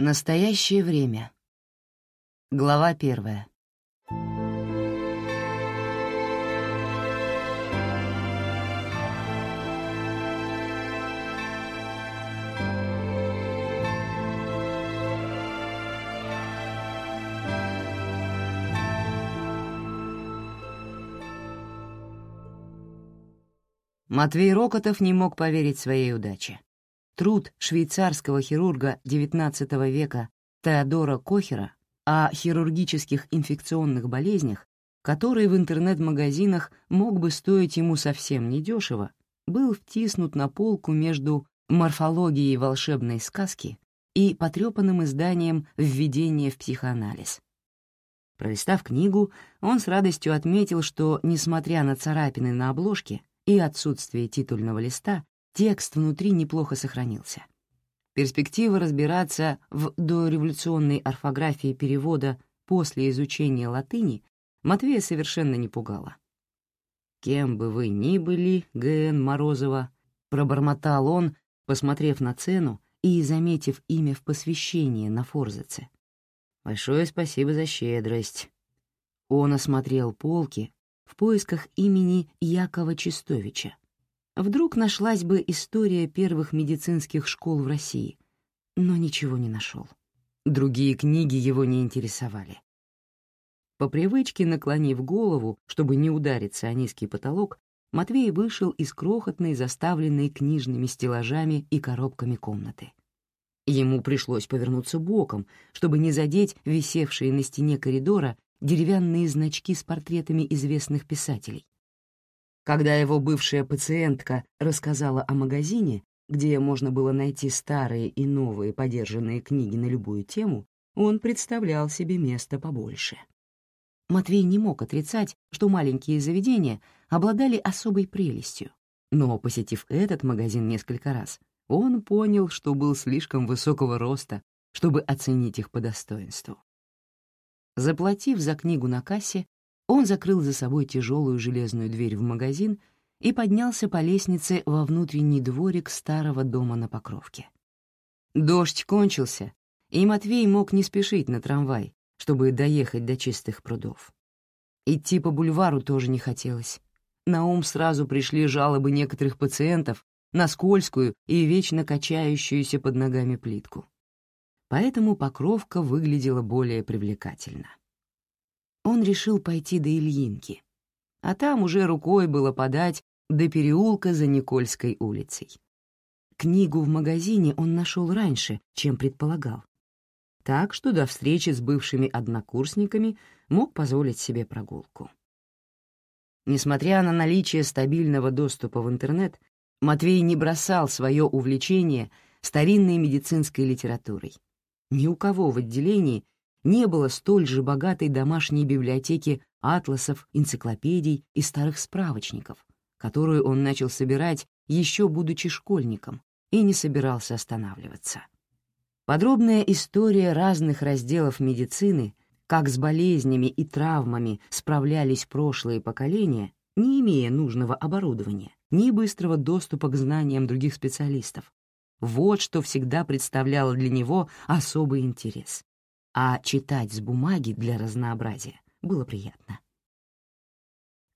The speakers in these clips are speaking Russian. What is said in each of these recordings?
Настоящее время. Глава первая. Матвей Рокотов не мог поверить своей удаче. Труд швейцарского хирурга XIX века Теодора Кохера о хирургических инфекционных болезнях, который в интернет-магазинах мог бы стоить ему совсем недешево, был втиснут на полку между морфологией волшебной сказки и потрепанным изданием «Введение в психоанализ». Пролистав книгу, он с радостью отметил, что, несмотря на царапины на обложке, и отсутствие титульного листа, текст внутри неплохо сохранился. Перспектива разбираться в дореволюционной орфографии перевода после изучения латыни Матвея совершенно не пугала. «Кем бы вы ни были, Г.Н. Морозова», — пробормотал он, посмотрев на цену и заметив имя в посвящении на форзаце. «Большое спасибо за щедрость». Он осмотрел полки, в поисках имени Якова Чистовича. Вдруг нашлась бы история первых медицинских школ в России, но ничего не нашел. Другие книги его не интересовали. По привычке, наклонив голову, чтобы не удариться о низкий потолок, Матвей вышел из крохотной, заставленной книжными стеллажами и коробками комнаты. Ему пришлось повернуться боком, чтобы не задеть висевшие на стене коридора деревянные значки с портретами известных писателей. Когда его бывшая пациентка рассказала о магазине, где можно было найти старые и новые подержанные книги на любую тему, он представлял себе место побольше. Матвей не мог отрицать, что маленькие заведения обладали особой прелестью, но, посетив этот магазин несколько раз, он понял, что был слишком высокого роста, чтобы оценить их по достоинству. Заплатив за книгу на кассе, он закрыл за собой тяжелую железную дверь в магазин и поднялся по лестнице во внутренний дворик старого дома на Покровке. Дождь кончился, и Матвей мог не спешить на трамвай, чтобы доехать до чистых прудов. Идти по бульвару тоже не хотелось. На ум сразу пришли жалобы некоторых пациентов на скользкую и вечно качающуюся под ногами плитку поэтому покровка выглядела более привлекательно. Он решил пойти до Ильинки, а там уже рукой было подать до переулка за Никольской улицей. Книгу в магазине он нашел раньше, чем предполагал, так что до встречи с бывшими однокурсниками мог позволить себе прогулку. Несмотря на наличие стабильного доступа в интернет, Матвей не бросал свое увлечение старинной медицинской литературой ни у кого в отделении не было столь же богатой домашней библиотеки атласов, энциклопедий и старых справочников, которую он начал собирать еще будучи школьником и не собирался останавливаться. Подробная история разных разделов медицины, как с болезнями и травмами справлялись прошлые поколения, не имея нужного оборудования, ни быстрого доступа к знаниям других специалистов, вот что всегда представляло для него особый интерес. А читать с бумаги для разнообразия было приятно.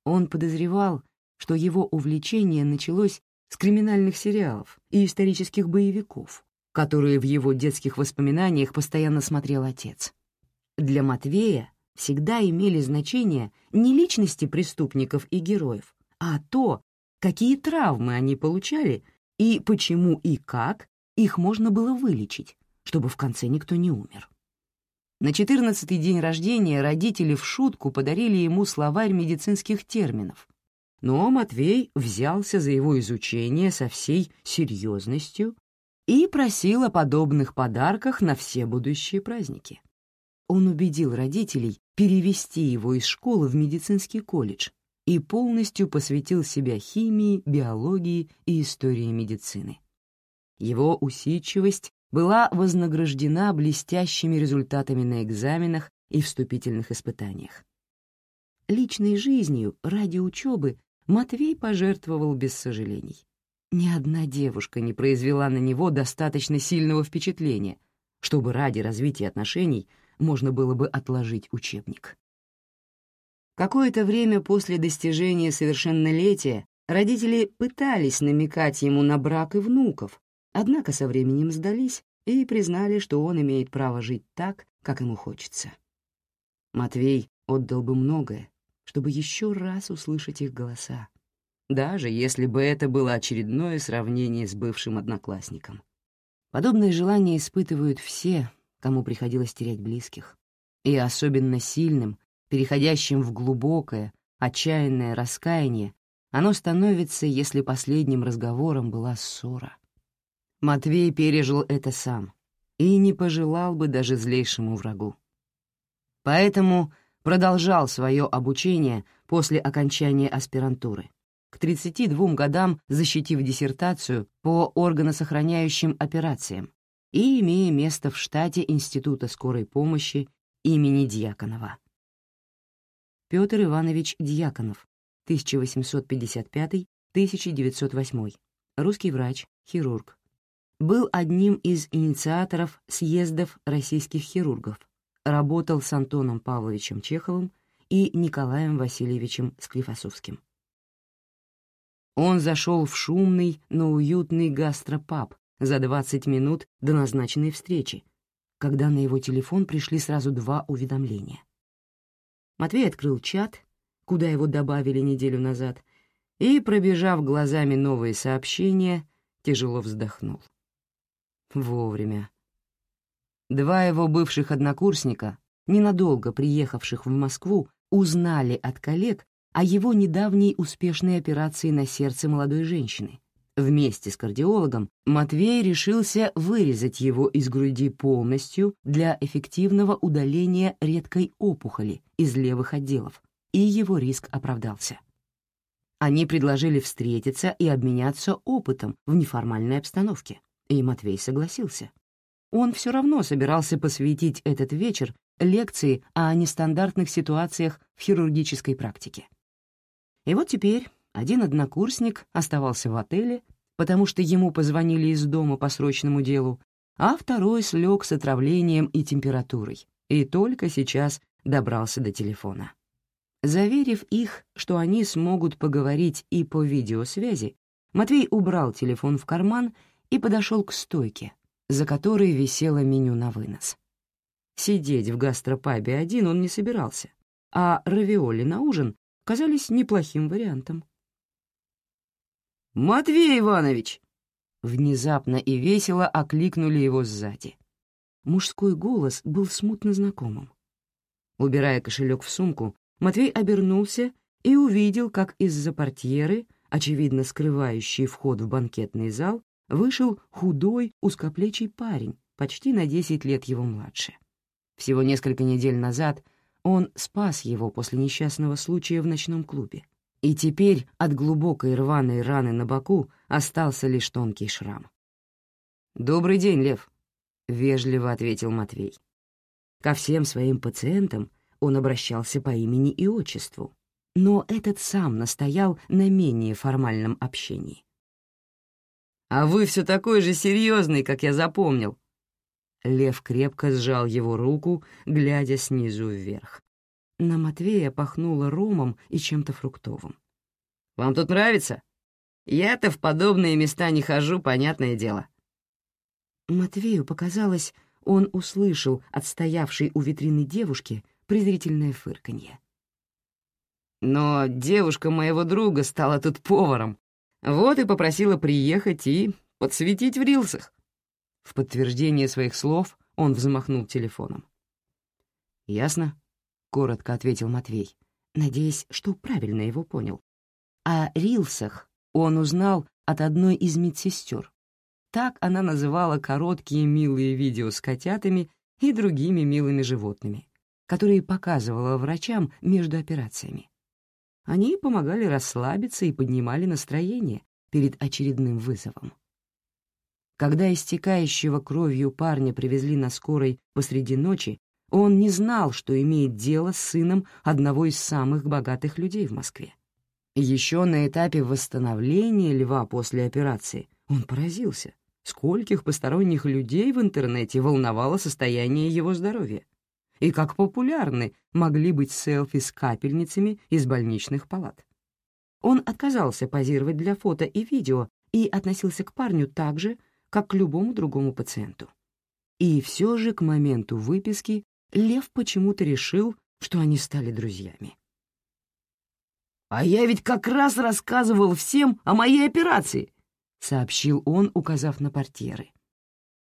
Он подозревал, что его увлечение началось с криминальных сериалов и исторических боевиков, которые в его детских воспоминаниях постоянно смотрел отец. Для Матвея всегда имели значение не личности преступников и героев, а то, какие травмы они получали и почему и как их можно было вылечить, чтобы в конце никто не умер. На четырнадцатый день рождения родители в шутку подарили ему словарь медицинских терминов, но Матвей взялся за его изучение со всей серьезностью и просил о подобных подарках на все будущие праздники. Он убедил родителей перевести его из школы в медицинский колледж и полностью посвятил себя химии, биологии и истории медицины. Его усидчивость была вознаграждена блестящими результатами на экзаменах и вступительных испытаниях. Личной жизнью ради учебы Матвей пожертвовал без сожалений. Ни одна девушка не произвела на него достаточно сильного впечатления, чтобы ради развития отношений можно было бы отложить учебник. Какое-то время после достижения совершеннолетия родители пытались намекать ему на брак и внуков, однако со временем сдались и признали, что он имеет право жить так, как ему хочется. Матвей отдал бы многое, чтобы еще раз услышать их голоса, даже если бы это было очередное сравнение с бывшим одноклассником. Подобное желание испытывают все, кому приходилось терять близких, и особенно сильным, переходящим в глубокое, отчаянное раскаяние, оно становится, если последним разговором была ссора. Матвей пережил это сам и не пожелал бы даже злейшему врагу. Поэтому продолжал свое обучение после окончания аспирантуры, к 32 годам защитив диссертацию по органосохраняющим операциям и имея место в штате Института скорой помощи имени Дьяконова. Петр Иванович Дьяконов, 1855-1908, русский врач, хирург, был одним из инициаторов съездов российских хирургов, работал с Антоном Павловичем Чеховым и Николаем Васильевичем Склифосовским. Он зашел в шумный, но уютный гастропаб за 20 минут до назначенной встречи, когда на его телефон пришли сразу два уведомления. Матвей открыл чат, куда его добавили неделю назад, и, пробежав глазами новые сообщения, тяжело вздохнул. Вовремя. Два его бывших однокурсника, ненадолго приехавших в Москву, узнали от коллег о его недавней успешной операции на сердце молодой женщины. Вместе с кардиологом Матвей решился вырезать его из груди полностью для эффективного удаления редкой опухоли из левых отделов, и его риск оправдался. Они предложили встретиться и обменяться опытом в неформальной обстановке и Матвей согласился. Он все равно собирался посвятить этот вечер лекции о нестандартных ситуациях в хирургической практике. И вот теперь один однокурсник оставался в отеле, потому что ему позвонили из дома по срочному делу, а второй слег с отравлением и температурой, и только сейчас добрался до телефона. Заверив их, что они смогут поговорить и по видеосвязи, Матвей убрал телефон в карман и подошел к стойке, за которой висело меню на вынос. Сидеть в гастропабе один он не собирался, а равиоли на ужин казались неплохим вариантом. «Матвей Иванович!» Внезапно и весело окликнули его сзади. Мужской голос был смутно знакомым. Убирая кошелек в сумку, Матвей обернулся и увидел, как из-за портьеры, очевидно скрывающей вход в банкетный зал, вышел худой, узкоплечий парень, почти на 10 лет его младше. Всего несколько недель назад он спас его после несчастного случая в ночном клубе. И теперь от глубокой рваной раны на боку остался лишь тонкий шрам. «Добрый день, Лев», — вежливо ответил Матвей. Ко всем своим пациентам он обращался по имени и отчеству, но этот сам настоял на менее формальном общении. А вы все такой же серьезный, как я запомнил». Лев крепко сжал его руку, глядя снизу вверх. На Матвея пахнуло ромом и чем-то фруктовым. «Вам тут нравится? Я-то в подобные места не хожу, понятное дело». Матвею показалось, он услышал от стоявшей у витрины девушки презрительное фырканье. «Но девушка моего друга стала тут поваром. Вот и попросила приехать и подсветить в рилсах. В подтверждение своих слов он взмахнул телефоном. «Ясно», — коротко ответил Матвей, надеясь, что правильно его понял. О рилсах он узнал от одной из медсестер. Так она называла короткие милые видео с котятами и другими милыми животными, которые показывала врачам между операциями. Они помогали расслабиться и поднимали настроение перед очередным вызовом. Когда истекающего кровью парня привезли на скорой посреди ночи, он не знал, что имеет дело с сыном одного из самых богатых людей в Москве. Еще на этапе восстановления льва после операции он поразился, скольких посторонних людей в интернете волновало состояние его здоровья и как популярны могли быть селфи с капельницами из больничных палат. Он отказался позировать для фото и видео и относился к парню так же, как к любому другому пациенту. И все же к моменту выписки Лев почему-то решил, что они стали друзьями. «А я ведь как раз рассказывал всем о моей операции», — сообщил он, указав на портьеры.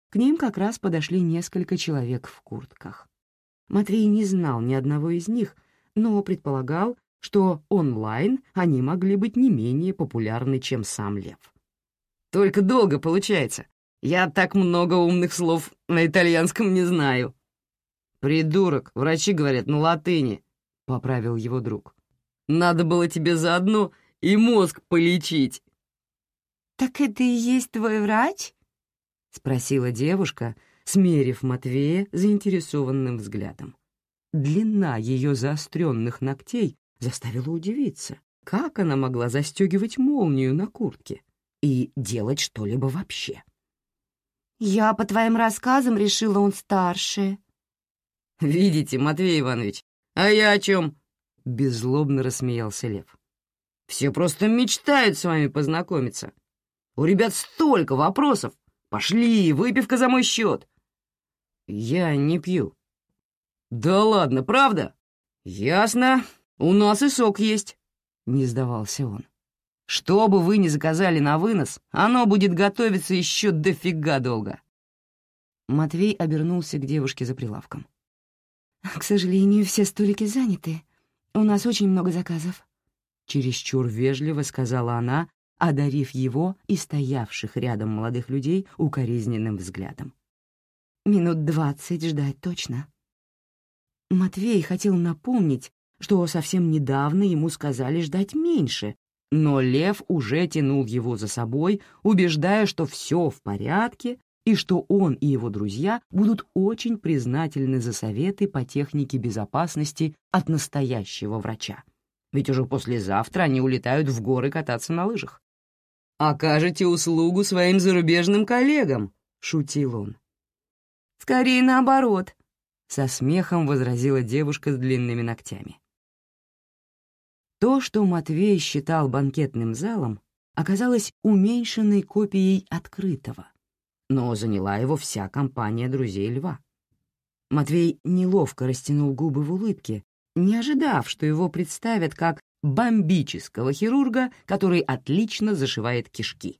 К ним как раз подошли несколько человек в куртках. Матвей не знал ни одного из них, но предполагал, что онлайн они могли быть не менее популярны, чем сам Лев. «Только долго получается. Я так много умных слов на итальянском не знаю». «Придурок, врачи говорят на латыни», — поправил его друг. «Надо было тебе заодно и мозг полечить». «Так это и есть твой врач?» — спросила девушка, — смерив Матвея заинтересованным взглядом. Длина ее заостренных ногтей заставила удивиться, как она могла застегивать молнию на куртке и делать что-либо вообще. «Я по твоим рассказам решила, он старше». «Видите, Матвей Иванович, а я о чем?» — беззлобно рассмеялся Лев. «Все просто мечтают с вами познакомиться. У ребят столько вопросов. Пошли, выпивка за мой счет. «Я не пью». «Да ладно, правда? Ясно. У нас и сок есть», — не сдавался он. «Что бы вы ни заказали на вынос, оно будет готовиться еще дофига долго». Матвей обернулся к девушке за прилавком. «К сожалению, все столики заняты. У нас очень много заказов». Чересчур вежливо сказала она, одарив его и стоявших рядом молодых людей укоризненным взглядом. Минут двадцать ждать точно. Матвей хотел напомнить, что совсем недавно ему сказали ждать меньше, но Лев уже тянул его за собой, убеждая, что все в порядке и что он и его друзья будут очень признательны за советы по технике безопасности от настоящего врача. Ведь уже послезавтра они улетают в горы кататься на лыжах. «Окажете услугу своим зарубежным коллегам», — шутил он. Скорее наоборот», — со смехом возразила девушка с длинными ногтями. То, что Матвей считал банкетным залом, оказалось уменьшенной копией открытого, но заняла его вся компания друзей льва. Матвей неловко растянул губы в улыбке, не ожидав, что его представят как бомбического хирурга, который отлично зашивает кишки.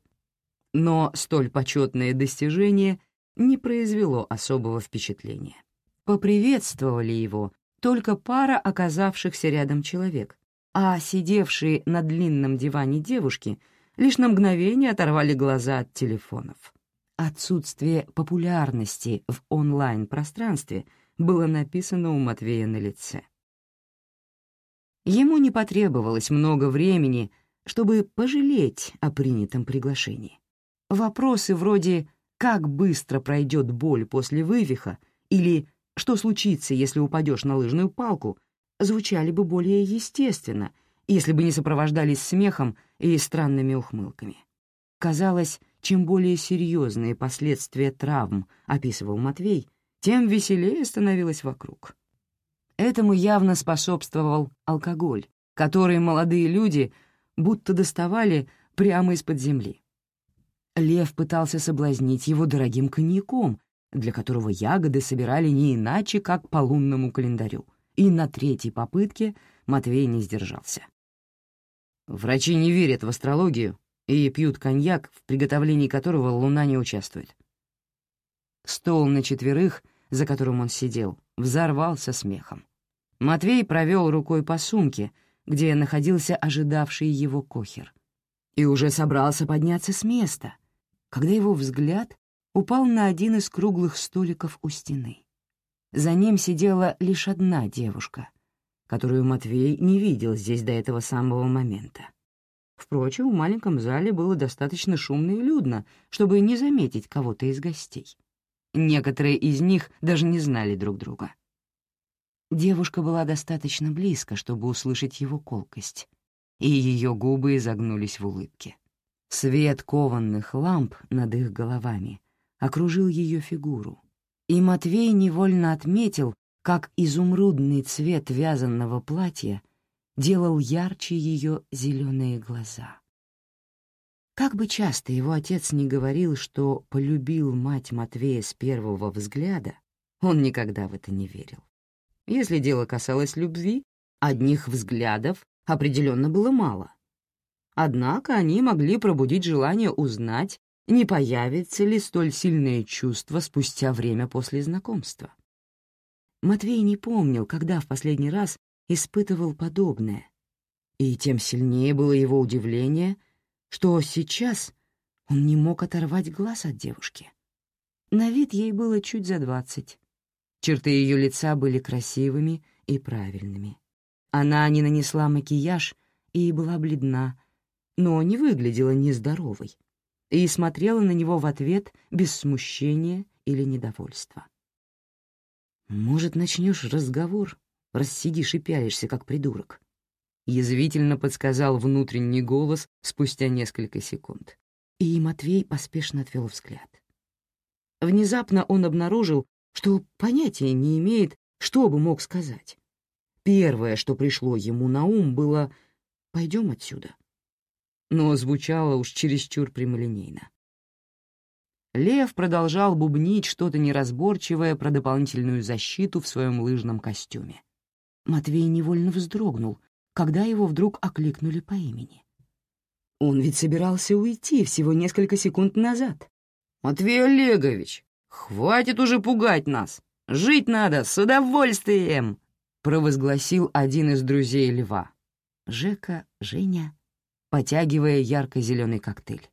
Но столь почетное достижение не произвело особого впечатления. Поприветствовали его только пара оказавшихся рядом человек, а сидевшие на длинном диване девушки лишь на мгновение оторвали глаза от телефонов. Отсутствие популярности в онлайн-пространстве было написано у Матвея на лице. Ему не потребовалось много времени, чтобы пожалеть о принятом приглашении. Вопросы вроде как быстро пройдет боль после вывиха или что случится, если упадешь на лыжную палку, звучали бы более естественно, если бы не сопровождались смехом и странными ухмылками. Казалось, чем более серьезные последствия травм описывал Матвей, тем веселее становилось вокруг. Этому явно способствовал алкоголь, который молодые люди будто доставали прямо из-под земли. Лев пытался соблазнить его дорогим коньяком, для которого ягоды собирали не иначе, как по лунному календарю, и на третьей попытке Матвей не сдержался. Врачи не верят в астрологию и пьют коньяк, в приготовлении которого луна не участвует. Стол на четверых, за которым он сидел, взорвался смехом. Матвей провел рукой по сумке, где находился ожидавший его кохер, и уже собрался подняться с места, когда его взгляд упал на один из круглых столиков у стены. За ним сидела лишь одна девушка, которую Матвей не видел здесь до этого самого момента. Впрочем, в маленьком зале было достаточно шумно и людно, чтобы не заметить кого-то из гостей. Некоторые из них даже не знали друг друга. Девушка была достаточно близко, чтобы услышать его колкость, и ее губы изогнулись в улыбке. Свет кованных ламп над их головами окружил ее фигуру, и Матвей невольно отметил, как изумрудный цвет вязаного платья делал ярче ее зеленые глаза. Как бы часто его отец не говорил, что полюбил мать Матвея с первого взгляда, он никогда в это не верил. Если дело касалось любви, одних взглядов определенно было мало. Однако они могли пробудить желание узнать, не появится ли столь сильное чувство спустя время после знакомства. Матвей не помнил, когда в последний раз испытывал подобное, и тем сильнее было его удивление, что сейчас он не мог оторвать глаз от девушки. На вид ей было чуть за двадцать. Черты ее лица были красивыми и правильными. Она не нанесла макияж и была бледна, но не выглядела нездоровой и смотрела на него в ответ без смущения или недовольства. «Может, начнешь разговор, рассидишь и пялишься, как придурок?» Язвительно подсказал внутренний голос спустя несколько секунд. И Матвей поспешно отвел взгляд. Внезапно он обнаружил, что понятия не имеет, что бы мог сказать. Первое, что пришло ему на ум, было «пойдем отсюда» но звучало уж чересчур прямолинейно. Лев продолжал бубнить что-то неразборчивое про дополнительную защиту в своем лыжном костюме. Матвей невольно вздрогнул, когда его вдруг окликнули по имени. Он ведь собирался уйти всего несколько секунд назад. «Матвей Олегович, хватит уже пугать нас! Жить надо с удовольствием!» — провозгласил один из друзей льва. Жека, Женя потягивая ярко-зеленый коктейль.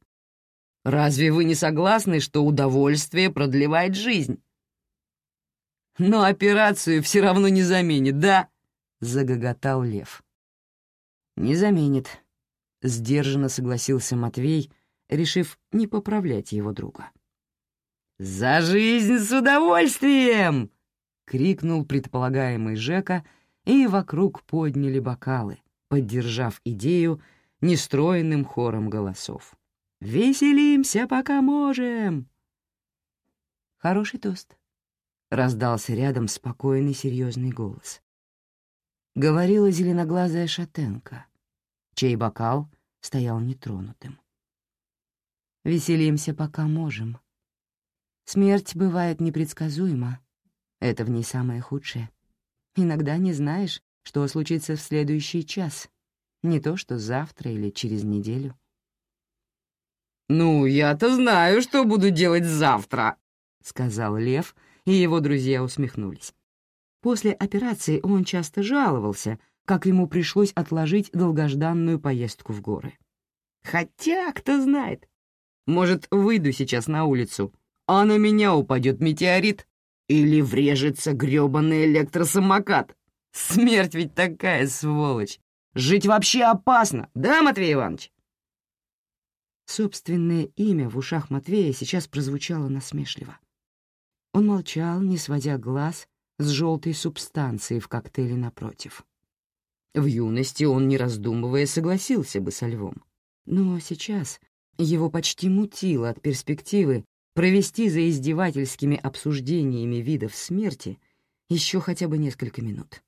«Разве вы не согласны, что удовольствие продлевает жизнь?» «Но операцию все равно не заменит, да?» — загоготал Лев. «Не заменит», — сдержанно согласился Матвей, решив не поправлять его друга. «За жизнь с удовольствием!» — крикнул предполагаемый Жека, и вокруг подняли бокалы, поддержав идею нестроенным хором голосов. «Веселимся, пока можем!» «Хороший тост», — раздался рядом спокойный серьезный голос. Говорила зеленоглазая шатенка, чей бокал стоял нетронутым. «Веселимся, пока можем. Смерть бывает непредсказуема. Это в ней самое худшее. Иногда не знаешь, что случится в следующий час, не то что завтра или через неделю. «Ну, я-то знаю, что буду делать завтра», — сказал Лев, и его друзья усмехнулись. После операции он часто жаловался, как ему пришлось отложить долгожданную поездку в горы. «Хотя, кто знает, может, выйду сейчас на улицу, а на меня упадет метеорит или врежется грёбаный электросамокат. Смерть ведь такая сволочь. Жить вообще опасно, да, Матвей Иванович?» Собственное имя в ушах Матвея сейчас прозвучало насмешливо. Он молчал, не сводя глаз с желтой субстанцией в коктейле напротив. В юности он, не раздумывая, согласился бы со львом. Но сейчас его почти мутило от перспективы провести за издевательскими обсуждениями видов смерти еще хотя бы несколько минут.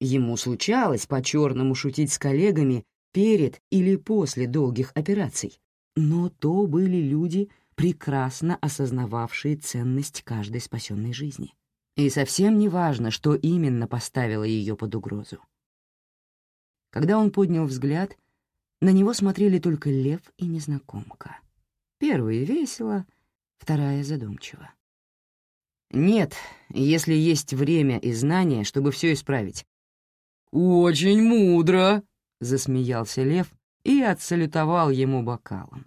Ему случалось по-черному шутить с коллегами перед или после долгих операций, но то были люди, прекрасно осознававшие ценность каждой спасенной жизни. И совсем не важно, что именно поставило ее под угрозу. Когда он поднял взгляд, на него смотрели только лев и незнакомка. Первая весело, вторая задумчиво. «Нет, если есть время и знания, чтобы все исправить, «Очень мудро!» — засмеялся Лев и отсалютовал ему бокалом.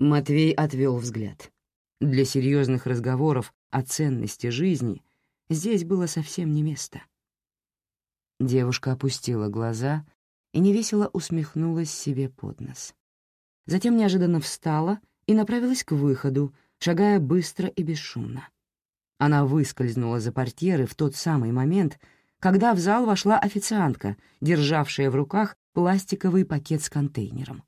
Матвей отвел взгляд. Для серьезных разговоров о ценности жизни здесь было совсем не место. Девушка опустила глаза и невесело усмехнулась себе под нос. Затем неожиданно встала и направилась к выходу, шагая быстро и бесшумно. Она выскользнула за портьеры в тот самый момент, когда в зал вошла официантка, державшая в руках пластиковый пакет с контейнером.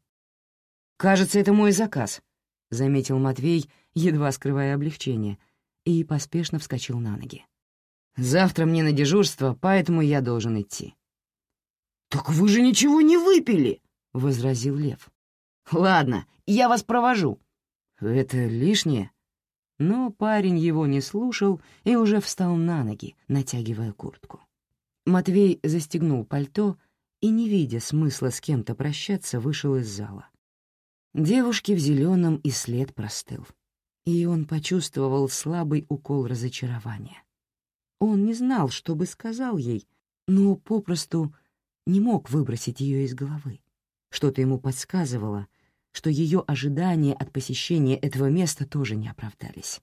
«Кажется, это мой заказ», — заметил Матвей, едва скрывая облегчение, и поспешно вскочил на ноги. «Завтра мне на дежурство, поэтому я должен идти». «Так вы же ничего не выпили!» — возразил Лев. «Ладно, я вас провожу». «Это лишнее?» Но парень его не слушал и уже встал на ноги, натягивая куртку. Матвей застегнул пальто и, не видя смысла с кем-то прощаться, вышел из зала. Девушке в зеленом и след простыл, и он почувствовал слабый укол разочарования. Он не знал, что бы сказал ей, но попросту не мог выбросить ее из головы. Что-то ему подсказывало, что ее ожидания от посещения этого места тоже не оправдались.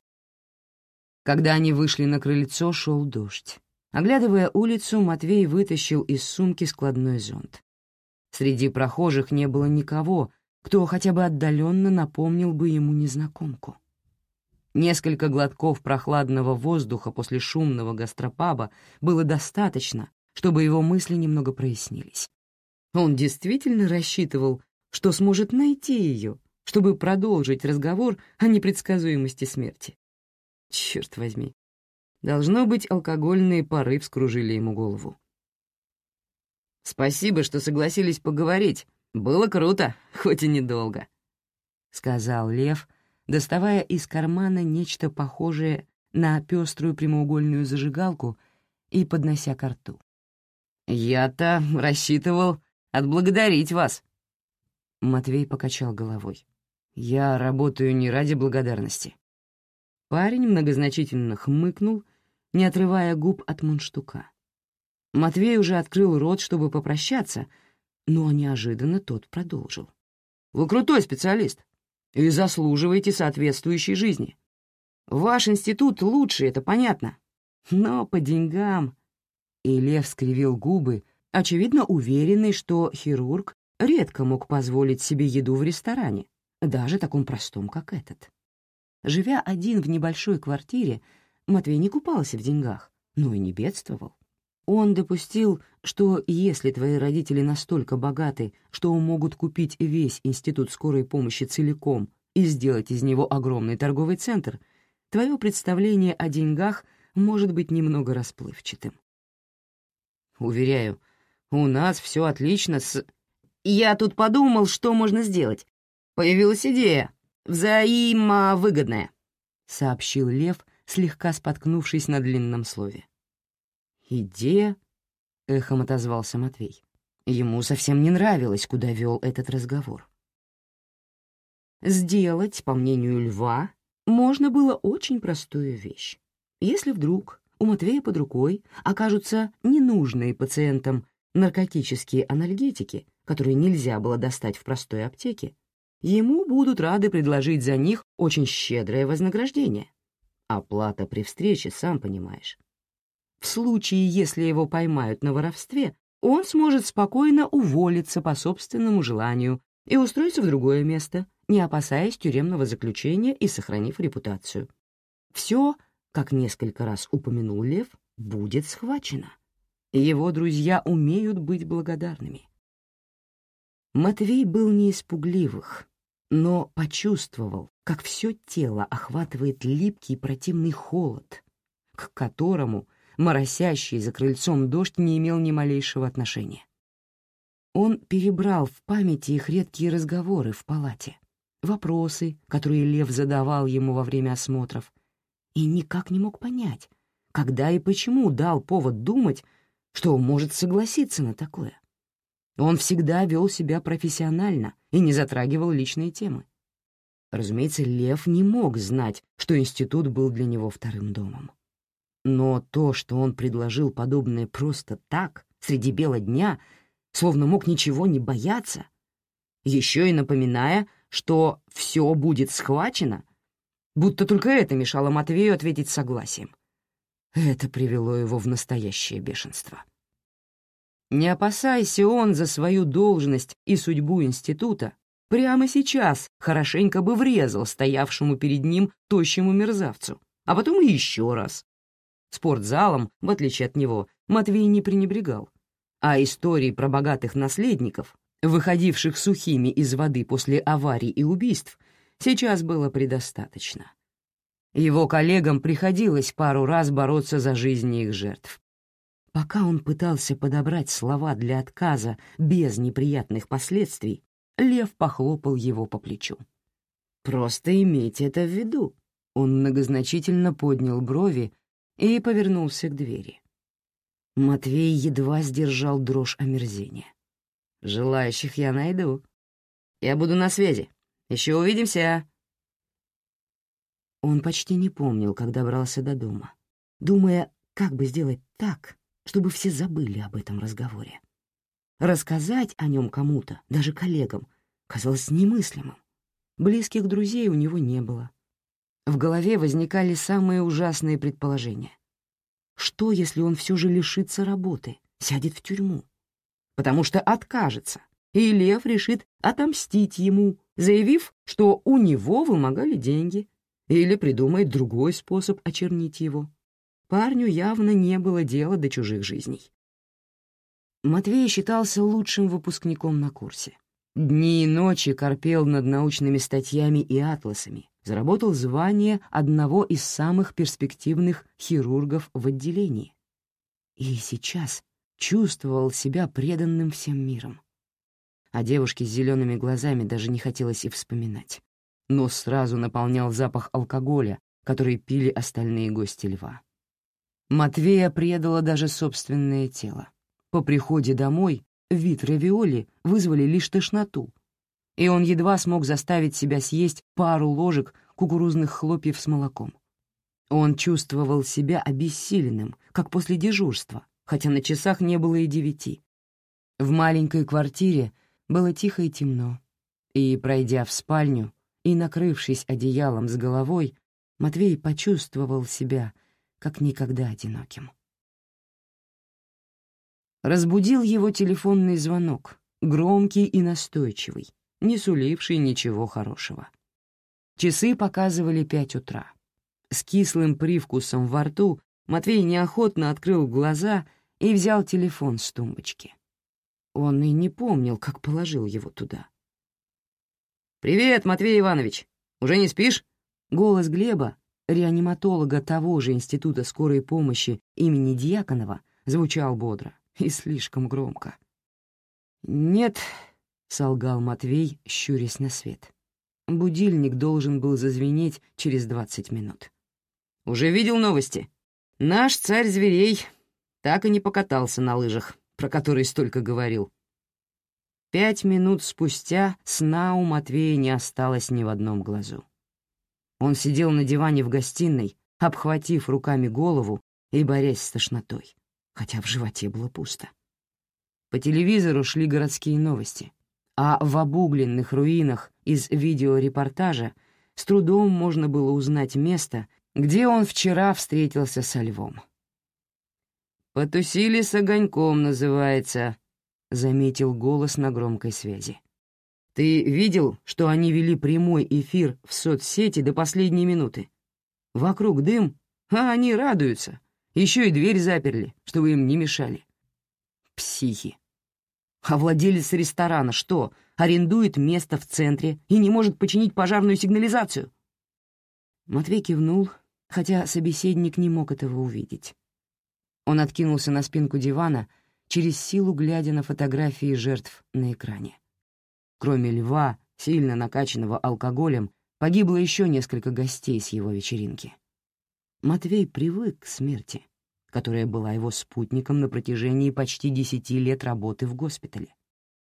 Когда они вышли на крыльцо, шел дождь. Оглядывая улицу, Матвей вытащил из сумки складной зонт. Среди прохожих не было никого, кто хотя бы отдаленно напомнил бы ему незнакомку. Несколько глотков прохладного воздуха после шумного гастропаба было достаточно, чтобы его мысли немного прояснились. Он действительно рассчитывал, что сможет найти ее, чтобы продолжить разговор о непредсказуемости смерти. Черт возьми. Должно быть, алкогольные пары вскружили ему голову. «Спасибо, что согласились поговорить. Было круто, хоть и недолго», — сказал Лев, доставая из кармана нечто похожее на пеструю прямоугольную зажигалку и поднося ко рту. «Я-то рассчитывал отблагодарить вас». Матвей покачал головой. «Я работаю не ради благодарности». Парень многозначительно хмыкнул, не отрывая губ от мундштука. Матвей уже открыл рот, чтобы попрощаться, но неожиданно тот продолжил. «Вы крутой специалист и заслуживаете соответствующей жизни. Ваш институт лучше, это понятно. Но по деньгам...» И Лев скривил губы, очевидно уверенный, что хирург редко мог позволить себе еду в ресторане, даже таком простом, как этот. Живя один в небольшой квартире, Матвей не купался в деньгах, но и не бедствовал. Он допустил, что если твои родители настолько богаты, что могут купить весь институт скорой помощи целиком и сделать из него огромный торговый центр, твое представление о деньгах может быть немного расплывчатым. Уверяю, у нас все отлично с... Я тут подумал, что можно сделать. Появилась идея, взаимовыгодная, — сообщил Лев, слегка споткнувшись на длинном слове. «Идея?» — эхом отозвался Матвей. Ему совсем не нравилось, куда вел этот разговор. Сделать, по мнению Льва, можно было очень простую вещь. Если вдруг у Матвея под рукой окажутся ненужные пациентам наркотические анальгетики, которые нельзя было достать в простой аптеке, ему будут рады предложить за них очень щедрое вознаграждение. Оплата при встрече, сам понимаешь. В случае, если его поймают на воровстве, он сможет спокойно уволиться по собственному желанию и устроиться в другое место, не опасаясь тюремного заключения и сохранив репутацию. Все как несколько раз упомянул Лев, будет схвачено. Его друзья умеют быть благодарными. Матвей был не испугливых, но почувствовал, как все тело охватывает липкий противный холод, к которому моросящий за крыльцом дождь не имел ни малейшего отношения. Он перебрал в памяти их редкие разговоры в палате, вопросы, которые Лев задавал ему во время осмотров, и никак не мог понять, когда и почему дал повод думать, что может согласиться на такое. Он всегда вел себя профессионально и не затрагивал личные темы. Разумеется, Лев не мог знать, что институт был для него вторым домом. Но то, что он предложил подобное просто так, среди бела дня, словно мог ничего не бояться, еще и напоминая, что все будет схвачено, будто только это мешало Матвею ответить согласием. Это привело его в настоящее бешенство. Не опасайся он за свою должность и судьбу института, прямо сейчас хорошенько бы врезал стоявшему перед ним тощему мерзавцу, а потом еще раз. Спортзалом, в отличие от него, Матвей не пренебрегал, а истории про богатых наследников выходивших сухими из воды после аварий и убийств, сейчас было предостаточно. Его коллегам приходилось пару раз бороться за жизни их жертв. Пока он пытался подобрать слова для отказа без неприятных последствий, Лев похлопал его по плечу. «Просто имейте это в виду». Он многозначительно поднял брови и повернулся к двери. Матвей едва сдержал дрожь омерзения. «Желающих я найду. Я буду на связи. Еще увидимся!» Он почти не помнил, как добрался до дома, думая, как бы сделать так, чтобы все забыли об этом разговоре. Рассказать о нем кому-то, даже коллегам, казалось немыслимым. Близких друзей у него не было. В голове возникали самые ужасные предположения. Что, если он все же лишится работы, сядет в тюрьму? Потому что откажется, и Лев решит отомстить ему, заявив, что у него вымогали деньги, или придумает другой способ очернить его. Парню явно не было дела до чужих жизней. Матвей считался лучшим выпускником на курсе. Дни и ночи корпел над научными статьями и атласами, заработал звание одного из самых перспективных хирургов в отделении. И сейчас чувствовал себя преданным всем миром. О девушке с зелеными глазами даже не хотелось и вспоминать но сразу наполнял запах алкоголя, который пили остальные гости льва. Матвея предало даже собственное тело. По приходе домой вид равиоли вызвали лишь тошноту, и он едва смог заставить себя съесть пару ложек кукурузных хлопьев с молоком. Он чувствовал себя обессиленным, как после дежурства, хотя на часах не было и девяти. В маленькой квартире было тихо и темно, и, пройдя в спальню, и, накрывшись одеялом с головой, Матвей почувствовал себя как никогда одиноким. Разбудил его телефонный звонок, громкий и настойчивый, не суливший ничего хорошего. Часы показывали пять утра. С кислым привкусом во рту Матвей неохотно открыл глаза и взял телефон с тумбочки. Он и не помнил, как положил его туда. «Привет, Матвей Иванович! Уже не спишь?» Голос Глеба, реаниматолога того же Института скорой помощи имени Дьяконова, звучал бодро и слишком громко. «Нет», — солгал Матвей, щурясь на свет. Будильник должен был зазвенеть через двадцать минут. «Уже видел новости? Наш царь зверей так и не покатался на лыжах, про которые столько говорил. Пять минут спустя сна у Матвея не осталось ни в одном глазу. Он сидел на диване в гостиной, обхватив руками голову и борясь с тошнотой, хотя в животе было пусто. По телевизору шли городские новости, а в обугленных руинах из видеорепортажа с трудом можно было узнать место, где он вчера встретился со львом. «Потусили с огоньком» называется, — заметил голос на громкой связи. «Ты видел, что они вели прямой эфир в соцсети до последней минуты? Вокруг дым, а они радуются. Еще и дверь заперли, чтобы им не мешали. Психи. А владелец ресторана что, арендует место в центре и не может починить пожарную сигнализацию?» Матвей кивнул, хотя собеседник не мог этого увидеть. Он откинулся на спинку дивана — через силу глядя на фотографии жертв на экране. Кроме льва, сильно накачанного алкоголем, погибло еще несколько гостей с его вечеринки. Матвей привык к смерти, которая была его спутником на протяжении почти десяти лет работы в госпитале,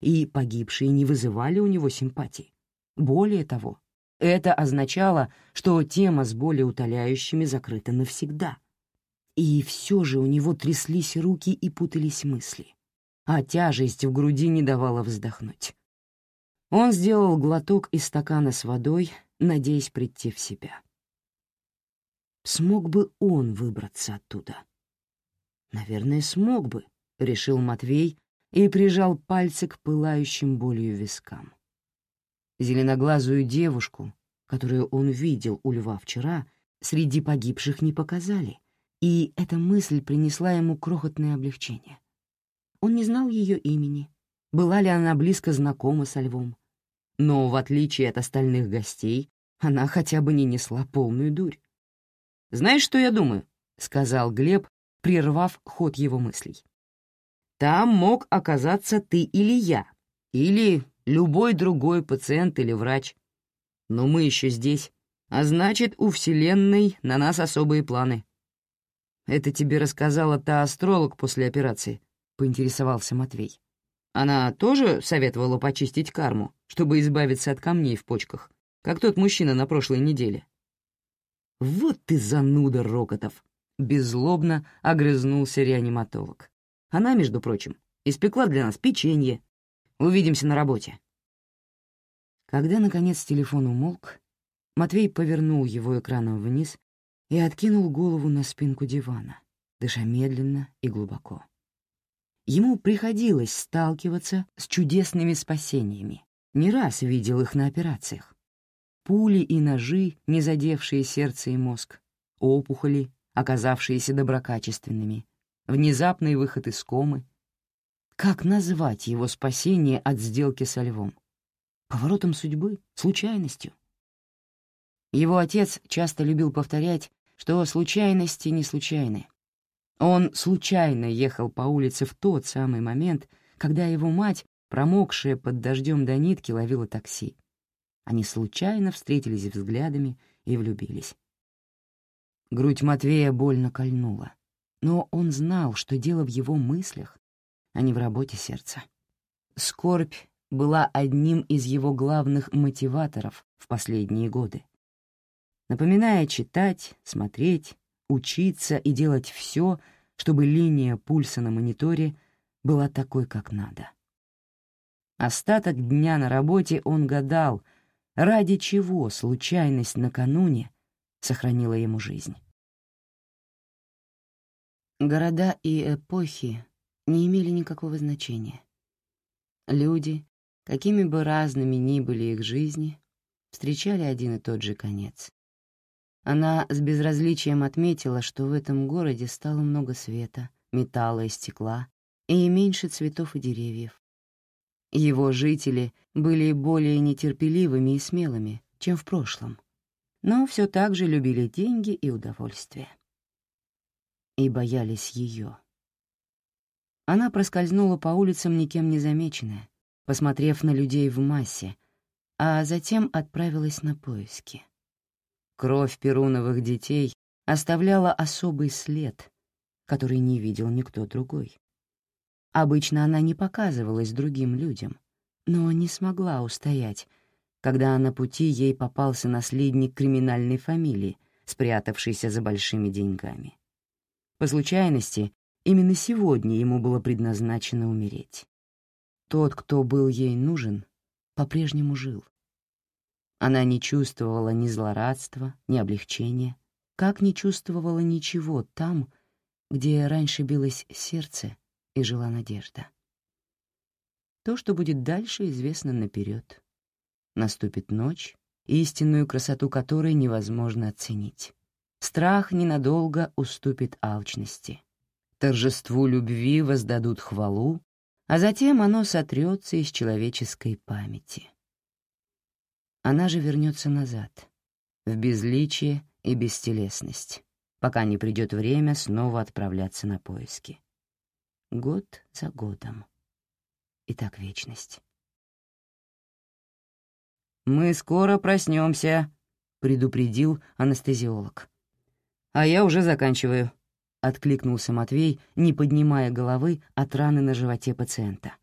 и погибшие не вызывали у него симпатий. Более того, это означало, что тема с болеутоляющими закрыта навсегда — и все же у него тряслись руки и путались мысли, а тяжесть в груди не давала вздохнуть. Он сделал глоток из стакана с водой, надеясь прийти в себя. Смог бы он выбраться оттуда? Наверное, смог бы, — решил Матвей и прижал пальцы к пылающим болью вискам. Зеленоглазую девушку, которую он видел у льва вчера, среди погибших не показали — и эта мысль принесла ему крохотное облегчение. Он не знал ее имени, была ли она близко знакома со львом. Но, в отличие от остальных гостей, она хотя бы не несла полную дурь. «Знаешь, что я думаю?» — сказал Глеб, прервав ход его мыслей. «Там мог оказаться ты или я, или любой другой пациент или врач. Но мы еще здесь, а значит, у Вселенной на нас особые планы». «Это тебе рассказала та астролог после операции?» — поинтересовался Матвей. «Она тоже советовала почистить карму, чтобы избавиться от камней в почках, как тот мужчина на прошлой неделе?» «Вот ты зануда, Рокотов!» — беззлобно огрызнулся реаниматолог. «Она, между прочим, испекла для нас печенье. Увидимся на работе». Когда, наконец, телефон умолк, Матвей повернул его экраном вниз и откинул голову на спинку дивана, дыша медленно и глубоко. Ему приходилось сталкиваться с чудесными спасениями, не раз видел их на операциях пули и ножи, не задевшие сердце и мозг, опухоли, оказавшиеся доброкачественными, внезапный выход из комы. Как назвать его спасение от сделки со львом? Поворотом судьбы? Случайностью? Его отец часто любил повторять, что случайности не случайны. Он случайно ехал по улице в тот самый момент, когда его мать, промокшая под дождем до нитки, ловила такси. Они случайно встретились взглядами и влюбились. Грудь Матвея больно кольнула, но он знал, что дело в его мыслях, а не в работе сердца. Скорбь была одним из его главных мотиваторов в последние годы. Напоминая читать, смотреть, учиться и делать все, чтобы линия пульса на мониторе была такой, как надо. Остаток дня на работе он гадал — ради чего случайность накануне сохранила ему жизнь. Города и эпохи не имели никакого значения. Люди, какими бы разными ни были их жизни, встречали один и тот же конец. Она с безразличием отметила, что в этом городе стало много света, металла и стекла, и меньше цветов и деревьев. Его жители были более нетерпеливыми и смелыми, чем в прошлом, но все так же любили деньги и удовольствие. И боялись ее. Она проскользнула по улицам никем не замеченная, посмотрев на людей в массе, а затем отправилась на поиски. Кровь перуновых детей оставляла особый след, который не видел никто другой. Обычно она не показывалась другим людям, но не смогла устоять, когда на пути ей попался наследник криминальной фамилии, спрятавшийся за большими деньгами. По случайности, именно сегодня ему было предназначено умереть. Тот, кто был ей нужен, по-прежнему жил. Она не чувствовала ни злорадства, ни облегчения, как не чувствовала ничего там, где раньше билось сердце и жила надежда. То, что будет дальше, известно наперед. Наступит ночь, истинную красоту которой невозможно оценить. Страх ненадолго уступит алчности. Торжеству любви воздадут хвалу, а затем оно сотрется из человеческой памяти. Она же вернется назад, в безличие и бестелесность, пока не придет время снова отправляться на поиски год за годом. И так вечность. «Мы скоро проснемся», — предупредил анестезиолог. «А я уже заканчиваю», — откликнулся Матвей, не поднимая головы от раны на животе пациента.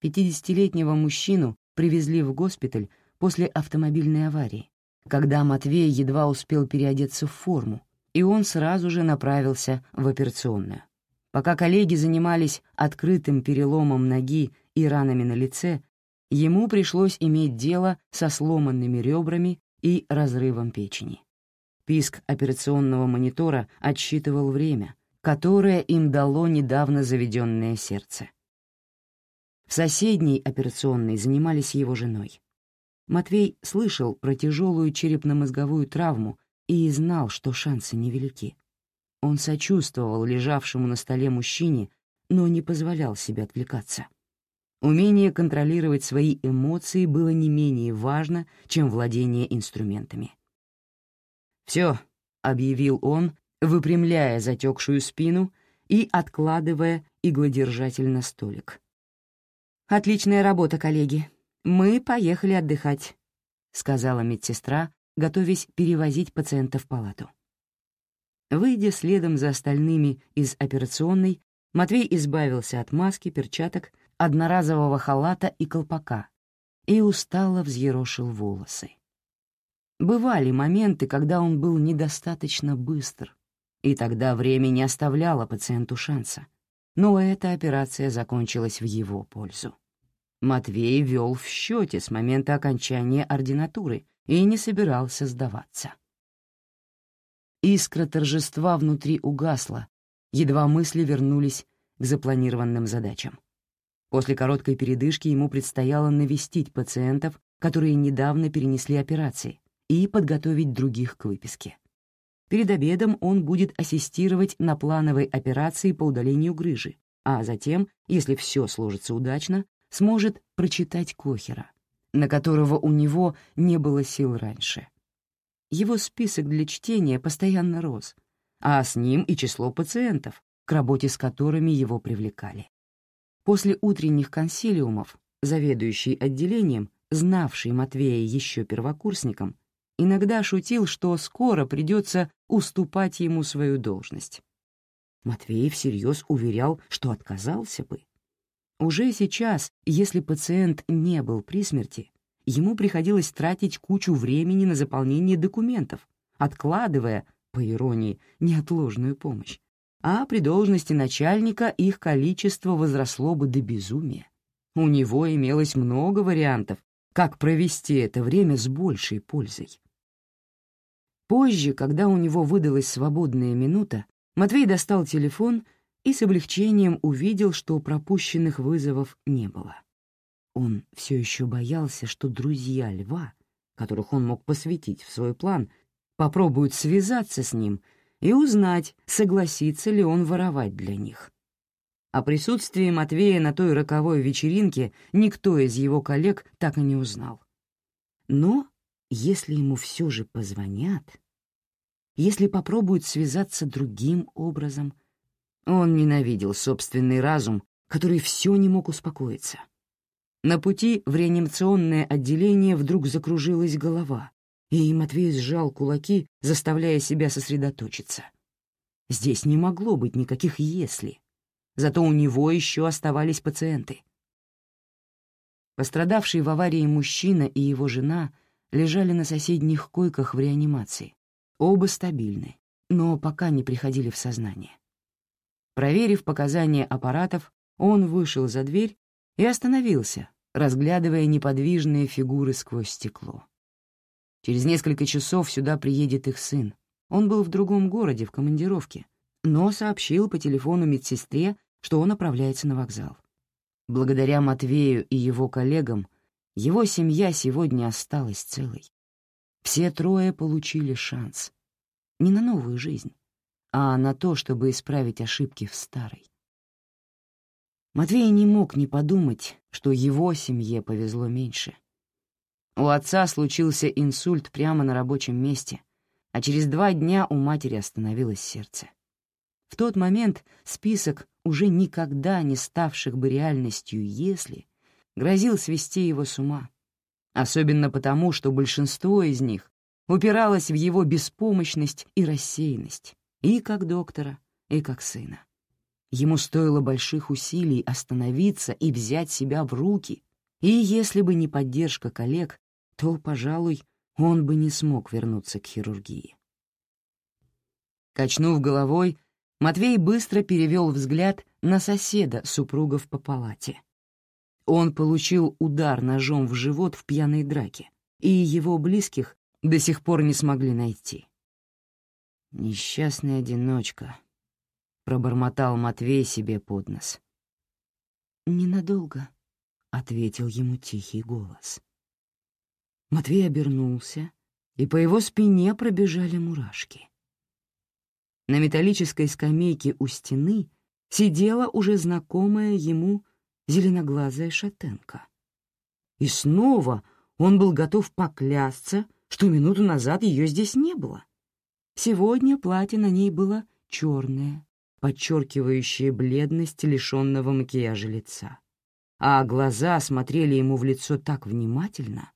Пятидесятилетнего мужчину привезли в госпиталь после автомобильной аварии, когда Матвей едва успел переодеться в форму, и он сразу же направился в операционную. Пока коллеги занимались открытым переломом ноги и ранами на лице, ему пришлось иметь дело со сломанными ребрами и разрывом печени. Писк операционного монитора отсчитывал время, которое им дало недавно заведенное сердце. В соседней операционной занимались его женой. Матвей слышал про тяжелую черепно-мозговую травму и знал, что шансы невелики. Он сочувствовал лежавшему на столе мужчине, но не позволял себе отвлекаться. Умение контролировать свои эмоции было не менее важно, чем владение инструментами. «Все», — объявил он, выпрямляя затекшую спину и откладывая иглодержатель на столик. «Отличная работа, коллеги. Мы поехали отдыхать», — сказала медсестра, готовясь перевозить пациента в палату. Выйдя следом за остальными из операционной, Матвей избавился от маски, перчаток, одноразового халата и колпака и устало взъерошил волосы. Бывали моменты, когда он был недостаточно быстр, и тогда время не оставляло пациенту шанса. Но эта операция закончилась в его пользу. Матвей вел в счете с момента окончания ординатуры и не собирался сдаваться. Искра торжества внутри угасла, едва мысли вернулись к запланированным задачам. После короткой передышки ему предстояло навестить пациентов, которые недавно перенесли операции, и подготовить других к выписке. Перед обедом он будет ассистировать на плановой операции по удалению грыжи, а затем, если все сложится удачно, сможет прочитать Кохера, на которого у него не было сил раньше. Его список для чтения постоянно рос, а с ним и число пациентов, к работе с которыми его привлекали. После утренних консилиумов заведующий отделением, знавший Матвея еще первокурсником, иногда шутил, что скоро придется уступать ему свою должность. Матвей всерьез уверял, что отказался бы. Уже сейчас, если пациент не был при смерти, ему приходилось тратить кучу времени на заполнение документов, откладывая, по иронии, неотложную помощь. А при должности начальника их количество возросло бы до безумия. У него имелось много вариантов, как провести это время с большей пользой. Позже, когда у него выдалась свободная минута, Матвей достал телефон и с облегчением увидел, что пропущенных вызовов не было. Он все еще боялся, что друзья льва, которых он мог посвятить в свой план, попробуют связаться с ним и узнать, согласится ли он воровать для них. О присутствии Матвея на той роковой вечеринке никто из его коллег так и не узнал. Но если ему все же позвонят, если попробуют связаться другим образом, он ненавидел собственный разум, который все не мог успокоиться. На пути в реанимационное отделение вдруг закружилась голова, и Матвей сжал кулаки, заставляя себя сосредоточиться. Здесь не могло быть никаких «если». Зато у него еще оставались пациенты. Пострадавший в аварии мужчина и его жена лежали на соседних койках в реанимации. Оба стабильны, но пока не приходили в сознание. Проверив показания аппаратов, он вышел за дверь и остановился, разглядывая неподвижные фигуры сквозь стекло. Через несколько часов сюда приедет их сын. Он был в другом городе, в командировке, но сообщил по телефону медсестре, что он направляется на вокзал. Благодаря Матвею и его коллегам его семья сегодня осталась целой. Все трое получили шанс. Не на новую жизнь, а на то, чтобы исправить ошибки в старой. Матвей не мог не подумать, что его семье повезло меньше. У отца случился инсульт прямо на рабочем месте, а через два дня у матери остановилось сердце. В тот момент список уже никогда не ставших бы реальностью «если» грозил свести его с ума, особенно потому, что большинство из них упиралось в его беспомощность и рассеянность, и как доктора, и как сына. Ему стоило больших усилий остановиться и взять себя в руки, и если бы не поддержка коллег, то, пожалуй, он бы не смог вернуться к хирургии. Качнув головой, Матвей быстро перевел взгляд на соседа супругов по палате. Он получил удар ножом в живот в пьяной драке, и его близких до сих пор не смогли найти. «Несчастный одиночка», — пробормотал Матвей себе под нос. «Ненадолго», — ответил ему тихий голос. Матвей обернулся, и по его спине пробежали мурашки. На металлической скамейке у стены сидела уже знакомая ему зеленоглазая шатенка. И снова он был готов поклясться, что минуту назад ее здесь не было. Сегодня платье на ней было черное, подчеркивающее бледность лишенного макияжа лица. А глаза смотрели ему в лицо так внимательно,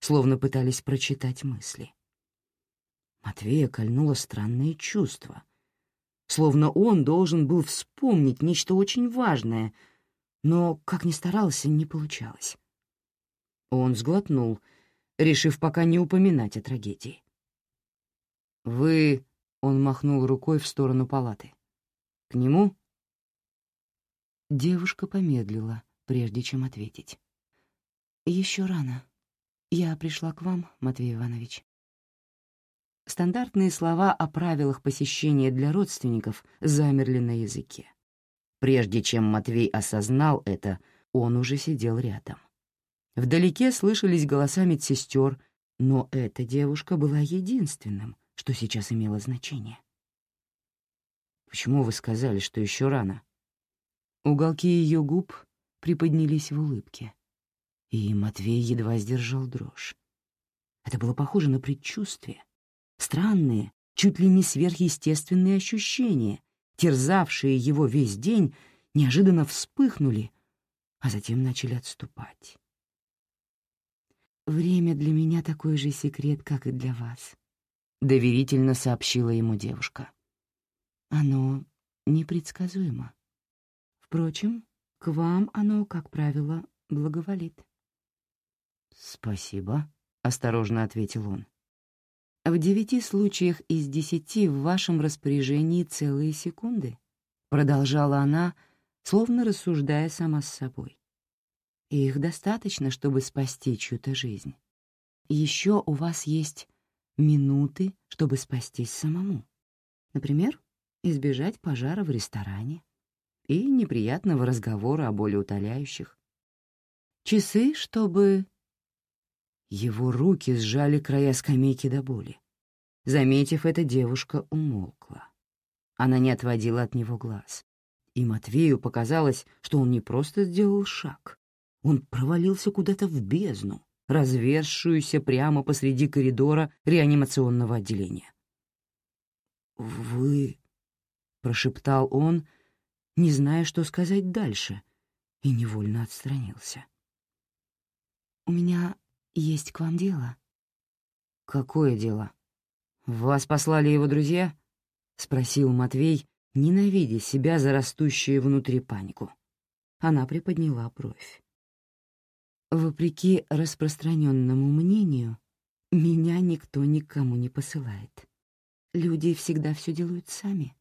словно пытались прочитать мысли. Матвея кольнуло странное чувство, словно он должен был вспомнить нечто очень важное, но, как ни старался, не получалось. Он сглотнул, решив пока не упоминать о трагедии. «Вы...» — он махнул рукой в сторону палаты. «К нему?» Девушка помедлила, прежде чем ответить. «Еще рано. Я пришла к вам, Матвей Иванович». Стандартные слова о правилах посещения для родственников замерли на языке. Прежде чем Матвей осознал это, он уже сидел рядом. Вдалеке слышались голоса медсестер, но эта девушка была единственным, что сейчас имело значение. «Почему вы сказали, что еще рано?» Уголки ее губ приподнялись в улыбке, и Матвей едва сдержал дрожь. Это было похоже на предчувствие. Странные, чуть ли не сверхъестественные ощущения, терзавшие его весь день, неожиданно вспыхнули, а затем начали отступать. «Время для меня такой же секрет, как и для вас», — доверительно сообщила ему девушка. «Оно непредсказуемо. Впрочем, к вам оно, как правило, благоволит». «Спасибо», — осторожно ответил он. «В девяти случаях из десяти в вашем распоряжении целые секунды», — продолжала она, словно рассуждая сама с собой их достаточно, чтобы спасти чью-то жизнь. Еще у вас есть минуты, чтобы спастись самому. Например, избежать пожара в ресторане и неприятного разговора о болеутоляющих. Часы, чтобы... Его руки сжали края скамейки до боли. Заметив это, девушка умолкла. Она не отводила от него глаз. И Матвею показалось, что он не просто сделал шаг, он провалился куда-то в бездну, разверзшуюся прямо посреди коридора реанимационного отделения. «Вы...» — прошептал он, не зная, что сказать дальше, и невольно отстранился. «У меня есть к вам дело». «Какое дело? Вас послали его друзья?» — спросил Матвей, ненавидя себя за растущую внутри панику. Она приподняла бровь. Вопреки распространенному мнению, меня никто никому не посылает. Люди всегда все делают сами.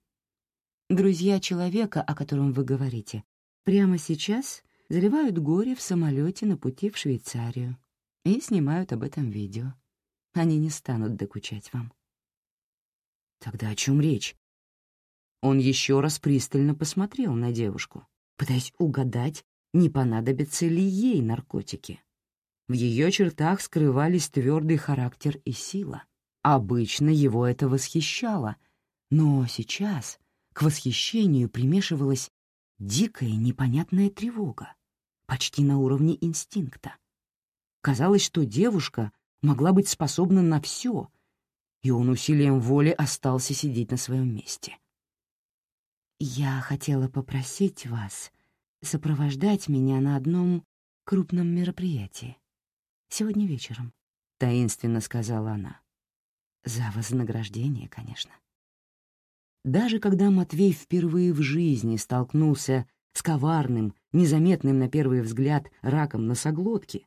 Друзья человека, о котором вы говорите, прямо сейчас заливают горе в самолете на пути в Швейцарию и снимают об этом видео. Они не станут докучать вам. Тогда о чем речь? Он еще раз пристально посмотрел на девушку, пытаясь угадать, не понадобятся ли ей наркотики. В ее чертах скрывались твердый характер и сила. Обычно его это восхищало, но сейчас к восхищению примешивалась дикая непонятная тревога, почти на уровне инстинкта. Казалось, что девушка могла быть способна на все, и он усилием воли остался сидеть на своем месте. «Я хотела попросить вас сопровождать меня на одном крупном мероприятии. Сегодня вечером», — таинственно сказала она. «За вознаграждение, конечно». Даже когда Матвей впервые в жизни столкнулся с коварным, незаметным на первый взгляд раком носоглотки,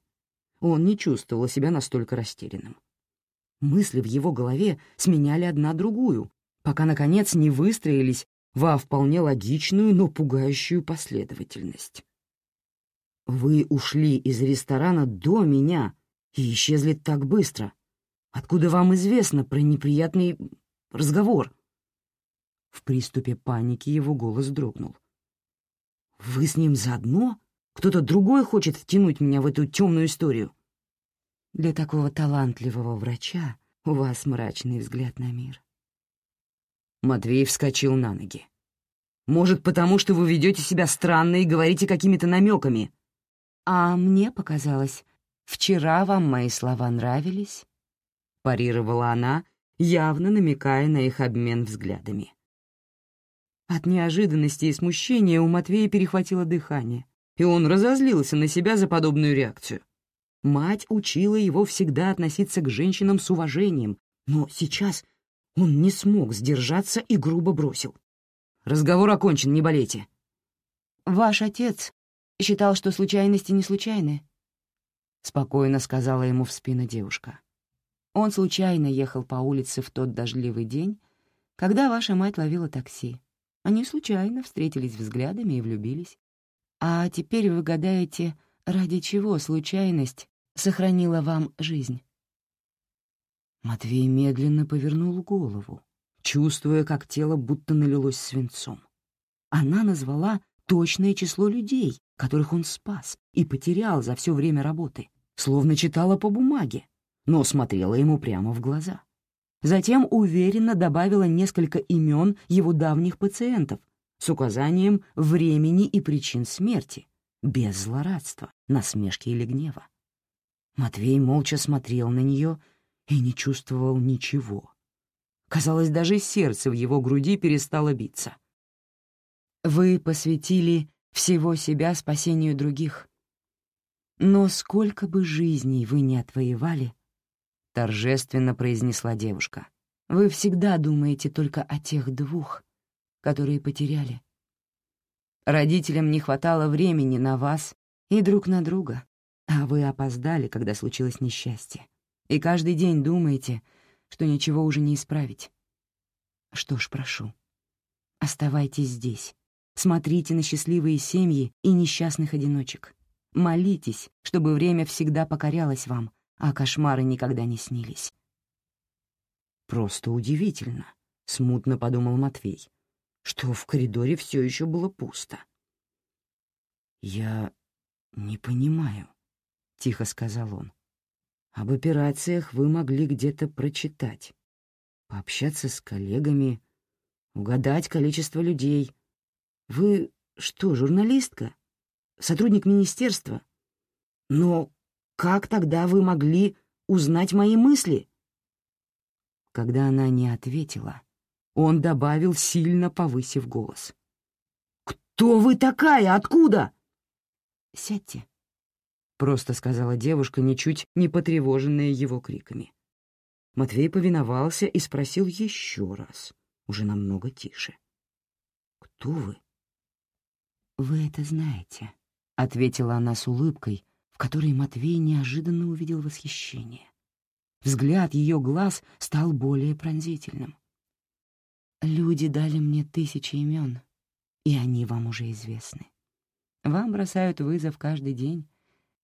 он не чувствовал себя настолько растерянным. Мысли в его голове сменяли одна другую, пока, наконец, не выстроились во вполне логичную, но пугающую последовательность. «Вы ушли из ресторана до меня и исчезли так быстро. Откуда вам известно про неприятный разговор?» В приступе паники его голос дрогнул. «Вы с ним заодно? Кто-то другой хочет втянуть меня в эту темную историю?» «Для такого талантливого врача у вас мрачный взгляд на мир. Матвей вскочил на ноги. Может, потому что вы ведете себя странно и говорите какими-то намеками?» «А мне показалось, вчера вам мои слова нравились?» — парировала она, явно намекая на их обмен взглядами. От неожиданности и смущения у Матвея перехватило дыхание, и он разозлился на себя за подобную реакцию. Мать учила его всегда относиться к женщинам с уважением, но сейчас он не смог сдержаться и грубо бросил. «Разговор окончен, не болейте». «Ваш отец считал, что случайности не случайны», — спокойно сказала ему в спину девушка. Он случайно ехал по улице в тот дождливый день, когда ваша мать ловила такси. Они случайно встретились взглядами и влюбились. А теперь вы гадаете, ради чего случайность сохранила вам жизнь. Матвей медленно повернул голову, чувствуя, как тело будто налилось свинцом. Она назвала точное число людей, которых он спас и потерял за все время работы, словно читала по бумаге, но смотрела ему прямо в глаза. Затем уверенно добавила несколько имен его давних пациентов с указанием времени и причин смерти, без злорадства, насмешки или гнева. Матвей молча смотрел на нее и не чувствовал ничего. Казалось, даже сердце в его груди перестало биться. «Вы посвятили всего себя спасению других. Но сколько бы жизней вы не отвоевали, — торжественно произнесла девушка, — вы всегда думаете только о тех двух, которые потеряли. Родителям не хватало времени на вас и друг на друга. А вы опоздали, когда случилось несчастье. И каждый день думаете, что ничего уже не исправить. Что ж, прошу, оставайтесь здесь. Смотрите на счастливые семьи и несчастных одиночек. Молитесь, чтобы время всегда покорялось вам, а кошмары никогда не снились. «Просто удивительно», — смутно подумал Матвей, что в коридоре все еще было пусто. «Я не понимаю», — тихо сказал он. «Об операциях вы могли где-то прочитать, пообщаться с коллегами, угадать количество людей. Вы что, журналистка? Сотрудник министерства? Но как тогда вы могли узнать мои мысли?» Когда она не ответила, он добавил, сильно повысив голос. «Кто вы такая? Откуда?» «Сядьте», — просто сказала девушка, ничуть не потревоженная его криками. Матвей повиновался и спросил еще раз, уже намного тише. «Кто вы?» «Вы это знаете», — ответила она с улыбкой, в которой Матвей неожиданно увидел восхищение. Взгляд ее глаз стал более пронзительным. «Люди дали мне тысячи имен, и они вам уже известны. Вам бросают вызов каждый день,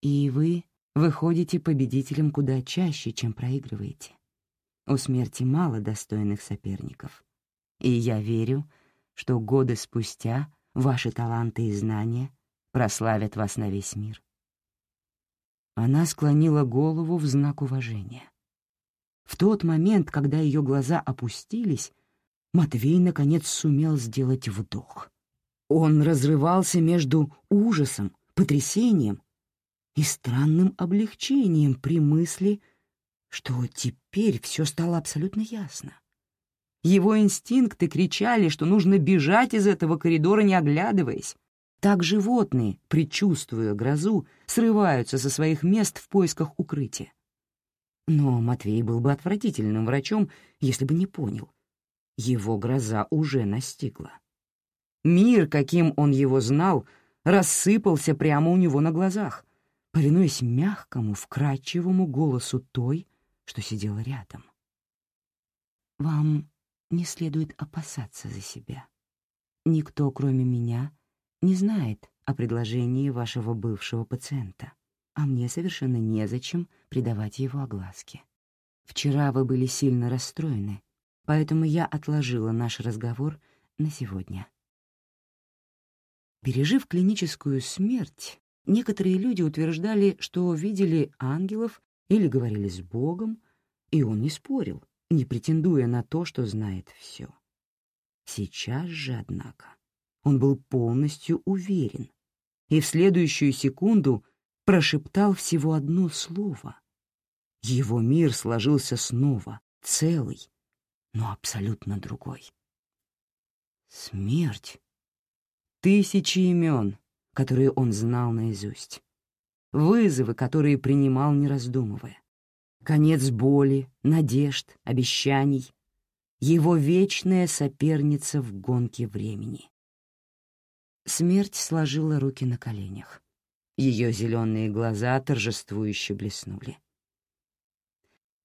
и вы выходите победителем куда чаще, чем проигрываете. У смерти мало достойных соперников. И я верю, что годы спустя ваши таланты и знания прославят вас на весь мир. Она склонила голову в знак уважения. В тот момент, когда ее глаза опустились, Матвей наконец сумел сделать вдох. Он разрывался между ужасом, потрясением и странным облегчением при мысли, что теперь все стало абсолютно ясно. Его инстинкты кричали, что нужно бежать из этого коридора, не оглядываясь. Так животные, предчувствуя грозу, срываются со своих мест в поисках укрытия. Но Матвей был бы отвратительным врачом, если бы не понял. Его гроза уже настигла. Мир, каким он его знал, рассыпался прямо у него на глазах — повинуясь мягкому, вкрадчивому голосу той, что сидела рядом. «Вам не следует опасаться за себя. Никто, кроме меня, не знает о предложении вашего бывшего пациента, а мне совершенно незачем придавать его огласке. Вчера вы были сильно расстроены, поэтому я отложила наш разговор на сегодня». Пережив клиническую смерть, Некоторые люди утверждали, что видели ангелов или говорили с Богом, и он не спорил, не претендуя на то, что знает все. Сейчас же, однако, Он был полностью уверен. И в следующую секунду прошептал всего одно слово. Его мир сложился снова, целый, но абсолютно другой. Смерть. Тысячи имен, которые он знал наизусть. Вызовы, которые принимал, не раздумывая. Конец боли, надежд, обещаний. Его вечная соперница в гонке времени. Смерть сложила руки на коленях. Ее зеленые глаза торжествующе блеснули.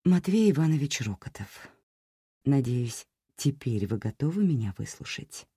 Матвей Иванович Рокотов, надеюсь, теперь вы готовы меня выслушать?